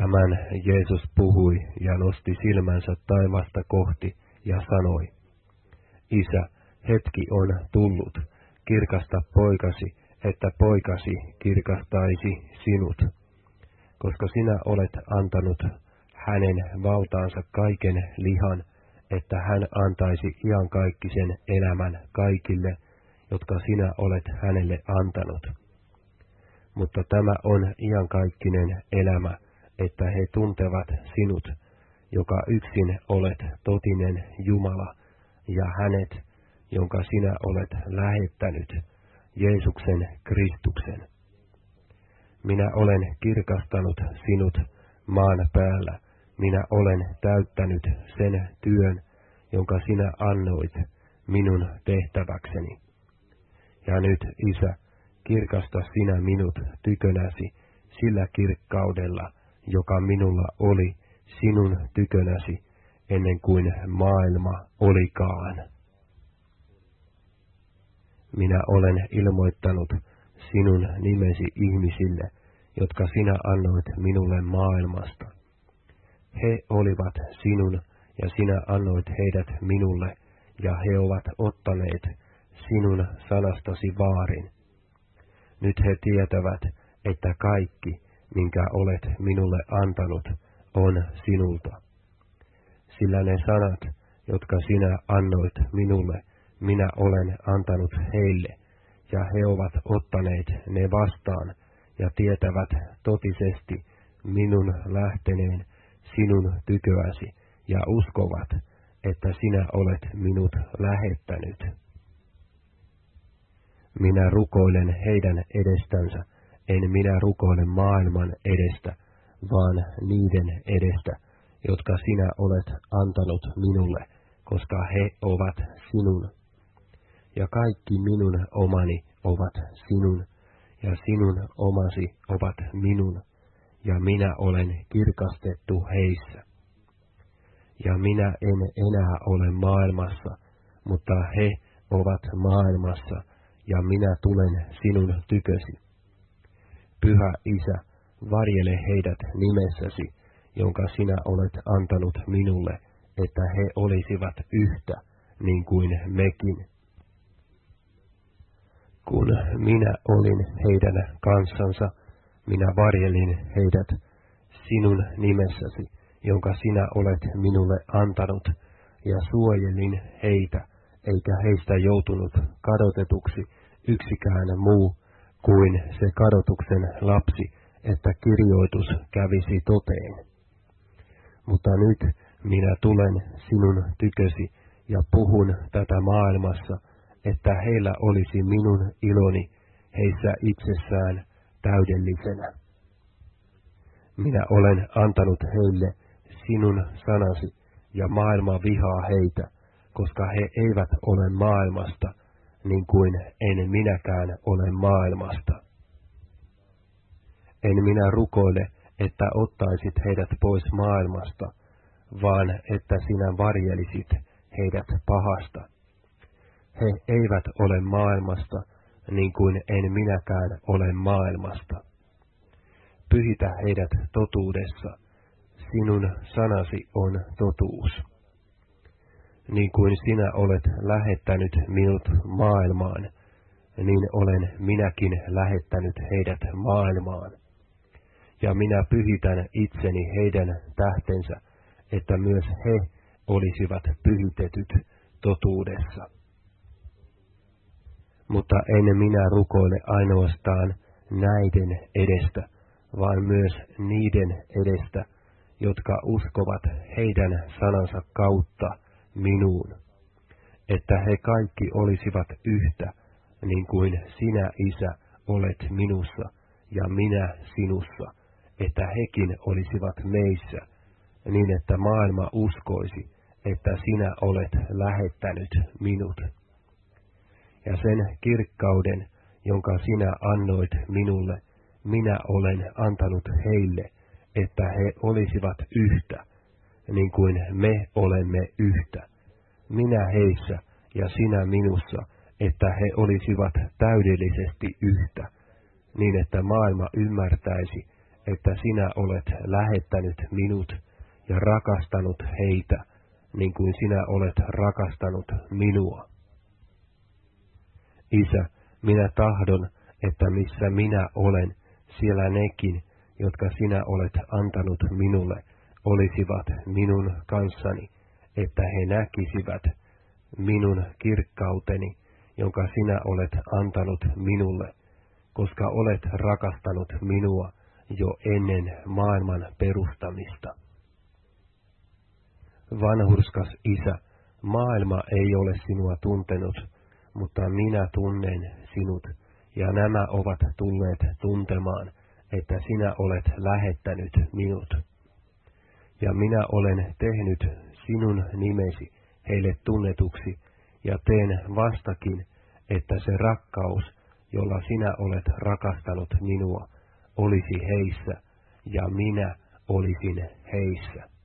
Tämän Jeesus puhui ja nosti silmänsä taivasta kohti ja sanoi, Isä, hetki on tullut, kirkasta poikasi, että poikasi kirkastaisi sinut, koska sinä olet antanut hänen valtaansa kaiken lihan, että hän antaisi iankaikkisen elämän kaikille, jotka sinä olet hänelle antanut. Mutta tämä on iankaikkinen elämä, että he tuntevat sinut, joka yksin olet totinen Jumala, ja hänet, jonka sinä olet lähettänyt, Jeesuksen Kristuksen. Minä olen kirkastanut sinut maan päällä, minä olen täyttänyt sen työn, jonka sinä annoit minun tehtäväkseni. Ja nyt, Isä, kirkasta sinä minut tykönäsi sillä kirkkaudella, joka minulla oli sinun tykönäsi ennen kuin maailma olikaan. Minä olen ilmoittanut sinun nimesi ihmisille, jotka sinä annoit minulle maailmasta. He olivat sinun, ja sinä annoit heidät minulle, ja he ovat ottaneet sinun sanastasi vaarin. Nyt he tietävät, että kaikki, minkä olet minulle antanut, on sinulta. Sillä ne sanat, jotka sinä annoit minulle, minä olen antanut heille, ja he ovat ottaneet ne vastaan, ja tietävät totisesti minun lähteneen sinun tyköäsi, ja uskovat, että sinä olet minut lähettänyt. Minä rukoilen heidän edestänsä, en minä rukoile maailman edestä, vaan niiden edestä, jotka sinä olet antanut minulle, koska he ovat sinun. Ja kaikki minun omani ovat sinun, ja sinun omasi ovat minun, ja minä olen kirkastettu heissä. Ja minä en enää ole maailmassa, mutta he ovat maailmassa, ja minä tulen sinun tykösi. Pyhä Isä, varjele heidät nimessäsi, jonka sinä olet antanut minulle, että he olisivat yhtä, niin kuin mekin. Kun minä olin heidän kanssansa, minä varjelin heidät sinun nimessäsi, jonka sinä olet minulle antanut, ja suojelin heitä, eikä heistä joutunut kadotetuksi yksikään muu kuin se kadotuksen lapsi, että kirjoitus kävisi toteen. Mutta nyt minä tulen sinun tykösi ja puhun tätä maailmassa, että heillä olisi minun iloni heissä itsessään täydellisenä. Minä olen antanut heille sinun sanasi, ja maailma vihaa heitä, koska he eivät ole maailmasta, niin kuin en minäkään ole maailmasta. En minä rukoile, että ottaisit heidät pois maailmasta, vaan että sinä varjelisit heidät pahasta. He eivät ole maailmasta, niin kuin en minäkään ole maailmasta. Pyhitä heidät totuudessa, sinun sanasi on totuus niin kuin sinä olet lähettänyt minut maailmaan, niin olen minäkin lähettänyt heidät maailmaan. Ja minä pyhitän itseni heidän tähtensä, että myös he olisivat pyhitetyt totuudessa. Mutta en minä rukoile ainoastaan näiden edestä, vaan myös niiden edestä, jotka uskovat heidän sanansa kautta, minuun, että he kaikki olisivat yhtä, niin kuin sinä, Isä, olet minussa ja minä sinussa, että hekin olisivat meissä, niin että maailma uskoisi, että sinä olet lähettänyt minut. Ja sen kirkkauden, jonka sinä annoit minulle, minä olen antanut heille, että he olisivat yhtä, niin kuin me olemme yhtä, minä heissä ja sinä minussa, että he olisivat täydellisesti yhtä, niin että maailma ymmärtäisi, että sinä olet lähettänyt minut ja rakastanut heitä, niin kuin sinä olet rakastanut minua. Isä, minä tahdon, että missä minä olen, siellä nekin, jotka sinä olet antanut minulle, olisivat minun kanssani, että he näkisivät minun kirkkauteni, jonka sinä olet antanut minulle, koska olet rakastanut minua jo ennen maailman perustamista. Vanhurskas isä, maailma ei ole sinua tuntenut, mutta minä tunnen sinut, ja nämä ovat tulleet tuntemaan, että sinä olet lähettänyt minut. Ja minä olen tehnyt sinun nimesi heille tunnetuksi, ja teen vastakin, että se rakkaus, jolla sinä olet rakastanut minua, olisi heissä, ja minä olisin heissä.